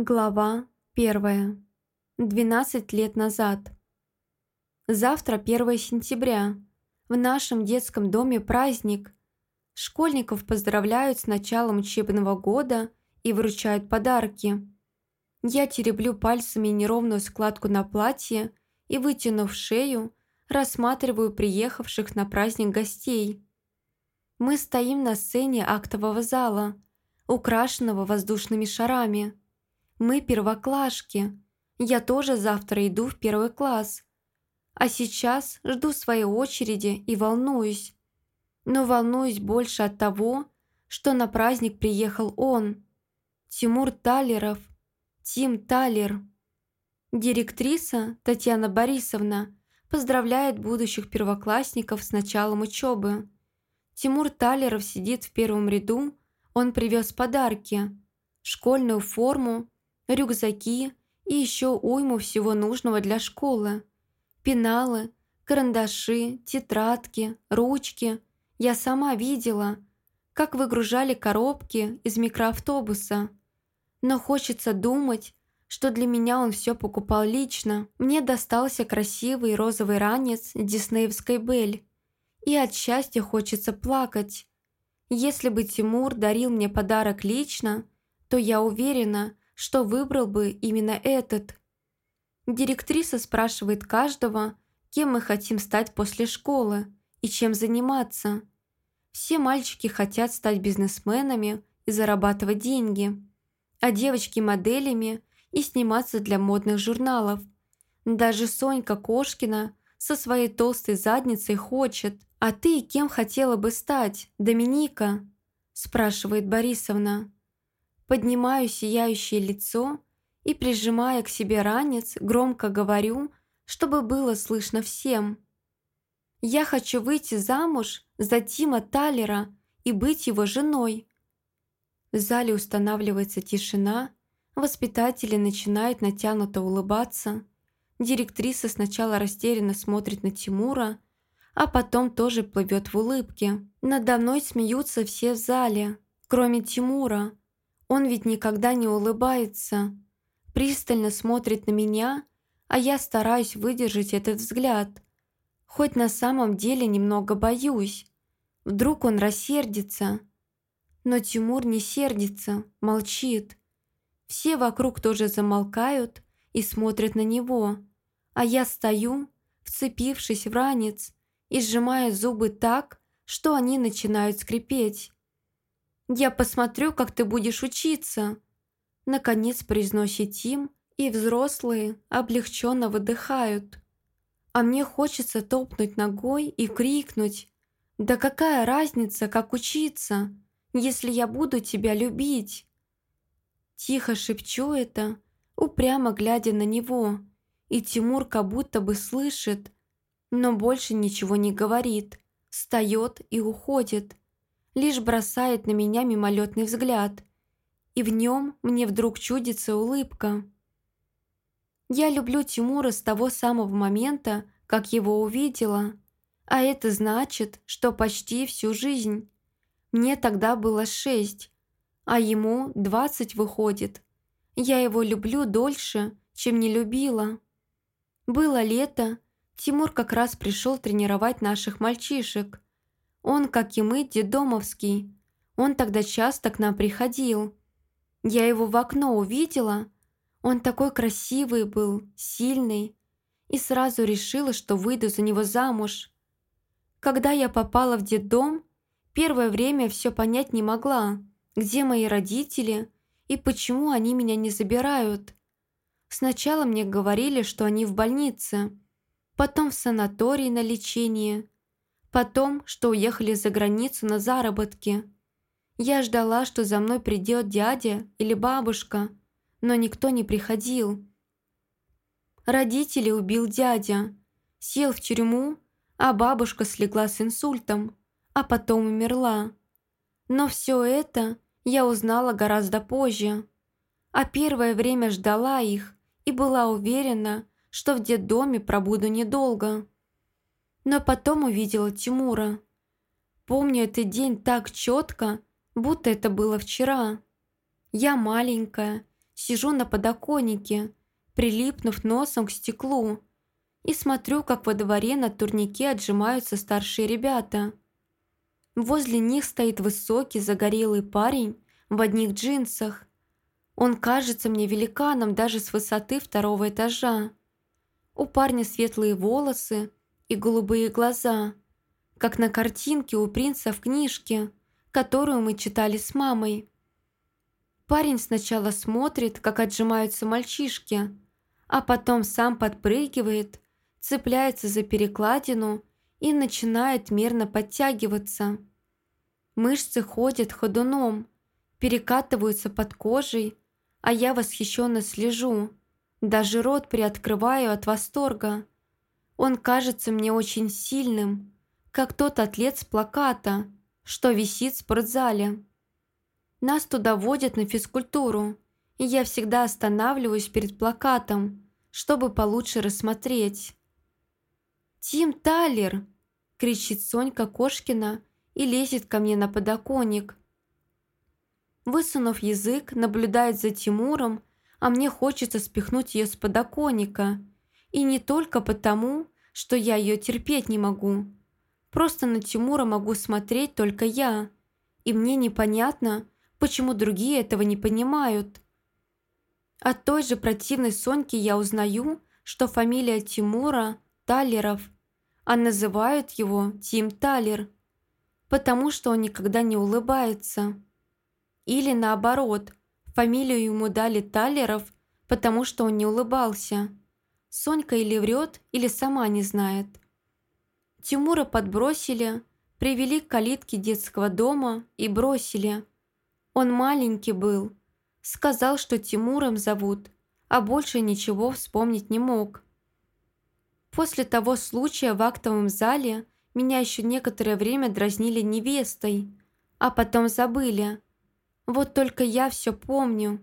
Глава первая. 12 лет назад. Завтра 1 сентября. В нашем детском доме праздник. Школьников поздравляют с началом учебного года и вручают подарки. Я тереблю пальцами неровную складку на платье и, вытянув шею, рассматриваю приехавших на праздник гостей. Мы стоим на сцене актового зала, украшенного воздушными шарами. Мы первоклашки. Я тоже завтра иду в первый класс. А сейчас жду своей очереди и волнуюсь. Но волнуюсь больше от того, что на праздник приехал он. Тимур Талеров. Тим Талер. Директриса Татьяна Борисовна поздравляет будущих первоклассников с началом учебы. Тимур Талеров сидит в первом ряду, он привез подарки, школьную форму, рюкзаки и еще уйму всего нужного для школы. Пеналы, карандаши, тетрадки, ручки. Я сама видела, как выгружали коробки из микроавтобуса. Но хочется думать, что для меня он все покупал лично. Мне достался красивый розовый ранец диснеевской Бель. И от счастья хочется плакать. Если бы Тимур дарил мне подарок лично, то я уверена, что выбрал бы именно этот. Директриса спрашивает каждого, кем мы хотим стать после школы и чем заниматься. Все мальчики хотят стать бизнесменами и зарабатывать деньги, а девочки – моделями и сниматься для модных журналов. Даже Сонька Кошкина со своей толстой задницей хочет. «А ты кем хотела бы стать, Доминика?» – спрашивает Борисовна. Поднимаю сияющее лицо и, прижимая к себе ранец, громко говорю, чтобы было слышно всем. «Я хочу выйти замуж за Тима Талера и быть его женой». В зале устанавливается тишина, воспитатели начинают натянуто улыбаться, директриса сначала растерянно смотрит на Тимура, а потом тоже плывет в улыбке. Надо мной смеются все в зале, кроме Тимура, он ведь никогда не улыбается, пристально смотрит на меня, а я стараюсь выдержать этот взгляд. Хоть на самом деле немного боюсь. Вдруг он рассердится. Но Тимур не сердится, молчит. Все вокруг тоже замолкают и смотрят на него, а я стою, вцепившись в ранец и сжимая зубы так, что они начинают скрипеть. «Я посмотрю, как ты будешь учиться», наконец произносит Тим, и взрослые облегченно выдыхают. А мне хочется топнуть ногой и крикнуть «Да какая разница, как учиться, если я буду тебя любить?» Тихо шепчу это, упрямо глядя на него, и Тимур как будто бы слышит, но больше ничего не говорит, встает и уходит, лишь бросает на меня мимолетный взгляд, и в нем мне вдруг чудится улыбка. Я люблю Тимура с того самого момента, как его увидела, а это значит, что почти всю жизнь. Мне тогда было шесть, а ему двадцать выходит. Я его люблю дольше, чем не любила. Было лето, Тимур как раз пришел тренировать наших мальчишек – он, как и мы, дедомовский. Он тогда часто к нам приходил. Я его в окно увидела. Он такой красивый был, сильный. И сразу решила, что выйду за него замуж. Когда я попала в детдом, первое время все понять не могла, где мои родители и почему они меня не забирают. Сначала мне говорили, что они в больнице, потом в санатории на лечение – Потом, что уехали за границу на заработки. Я ждала, что за мной придет дядя или бабушка, но никто не приходил. Родителей убил дядя, сел в тюрьму, а бабушка слегла с инсультом, а потом умерла. Но все это я узнала гораздо позже. А первое время ждала их и была уверена, что в детдоме пробуду недолго но потом увидела Тимура. Помню этот день так четко, будто это было вчера. Я маленькая, Сижу на подоконнике, прилипнув носом к стеклу, и смотрю, как во дворе на турнике отжимаются старшие ребята. Возле них стоит высокий загорелый парень в одних джинсах. Он кажется мне великаном даже с высоты второго этажа. У парня светлые волосы и голубые глаза, как на картинке у принца в книжке, которую мы читали с мамой. Парень сначала смотрит, как отжимаются мальчишки, а потом сам подпрыгивает, цепляется за перекладину и начинает мерно подтягиваться. Мышцы ходят ходуном, перекатываются под кожей, а я восхищенно слежу, даже рот приоткрываю от восторга. Он кажется мне очень сильным, как тот атлет с плаката, что висит в спортзале. Нас туда водят на физкультуру, и я всегда останавливаюсь перед плакатом, чтобы получше рассмотреть. «Тим Талер!» – кричит Сонька Кошкина и лезет ко мне на подоконник. Высунув язык, наблюдает за Тимуром, а мне хочется спихнуть ее с подоконника. И не только потому, что я ее терпеть не могу. Просто на Тимура могу смотреть только я. И мне непонятно, Почему другие этого не понимают? От той же противной Соньки я узнаю, что фамилия Тимура – Талеров, а называют его Тим Талер, потому что он никогда не улыбается. Или наоборот, фамилию ему дали Талеров, потому что он не улыбался. Сонька или врет, или сама не знает. Тимура подбросили, привели к калитке детского дома и бросили – он маленький был. Сказал, что Тимуром зовут, а больше ничего вспомнить не мог. После того случая в актовом зале меня еще некоторое время дразнили невестой, а потом забыли. Вот только я все помню.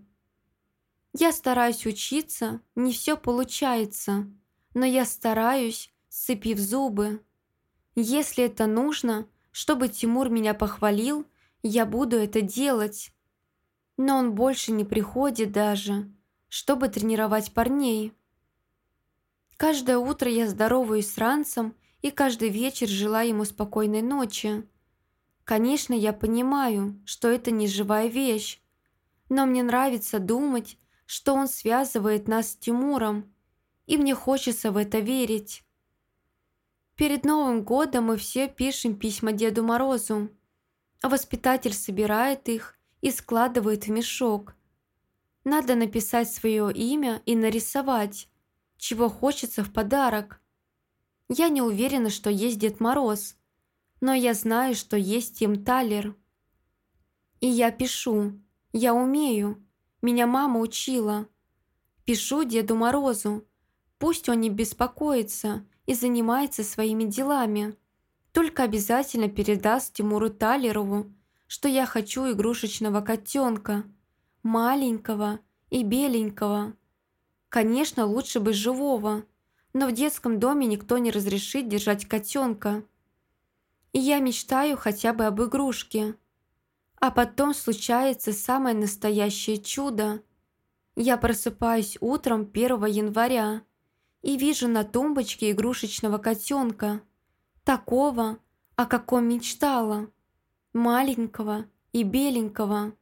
Я стараюсь учиться, не все получается, но я стараюсь, сцепив зубы. Если это нужно, чтобы Тимур меня похвалил – я буду это делать. Но он больше не приходит даже, чтобы тренировать парней. Каждое утро я здороваюсь с Ранцем и каждый вечер желаю ему спокойной ночи. Конечно, я понимаю, что это не живая вещь, но мне нравится думать, что он связывает нас с Тимуром, и мне хочется в это верить. Перед Новым годом мы все пишем письма Деду Морозу а воспитатель собирает их и складывает в мешок. Надо написать свое имя и нарисовать, чего хочется в подарок. Я не уверена, что есть Дед Мороз, но я знаю, что есть Тим Талер. И я пишу, я умею, меня мама учила. Пишу Деду Морозу, пусть он не беспокоится и занимается своими делами. Только обязательно передаст Тимуру Талерову, что я хочу игрушечного котенка, маленького и беленького. Конечно, лучше бы живого, но в детском доме никто не разрешит держать котенка. И я мечтаю хотя бы об игрушке. А потом случается самое настоящее чудо. Я просыпаюсь утром 1 января и вижу на тумбочке игрушечного котенка – Такого, о каком мечтала. Маленького и беленького.